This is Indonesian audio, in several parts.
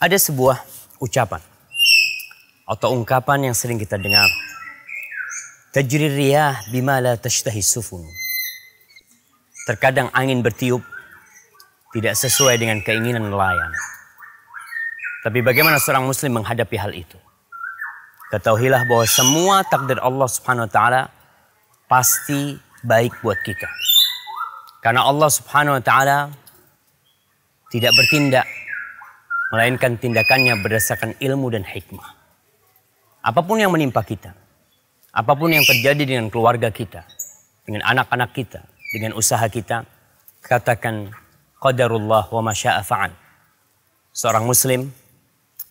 Ada sebuah ucapan atau ungkapan yang sering kita dengar. Tajri riyah bima la tashtahi sufun. Terkadang angin bertiup tidak sesuai dengan keinginan nelayan. Tapi bagaimana seorang muslim menghadapi hal itu? Ketahuilah bahwa semua takdir Allah Subhanahu wa taala pasti baik buat kita. Karena Allah Subhanahu wa taala tidak bertindak melainkan tindakannya berdasarkan ilmu dan hikmah. Apa pun yang menimpa kita, apa pun yang terjadi dengan keluarga kita, dengan anak-anak kita, dengan usaha kita, katakan qadarullah wa masya'a fa'al. Seorang muslim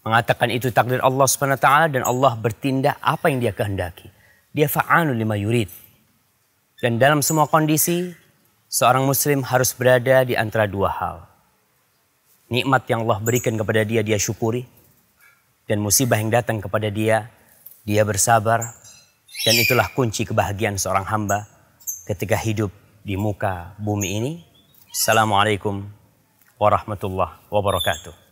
mengatakan itu takdir Allah taala dan Allah bertindak apa yang dia kehendaki. Dia fa'alu lima yurid. Dan dalam semua kondisi seorang muslim harus berada di antara dua hal nikmat yang Allah berikan kepada dia, dia syukuri. Dan musibah yang datang kepada dia, dia bersabar. Dan itulah kunci kebahagiaan seorang hamba ketika hidup di muka bumi ini. Assalamualaikum warahmatullahi wabarakatuh.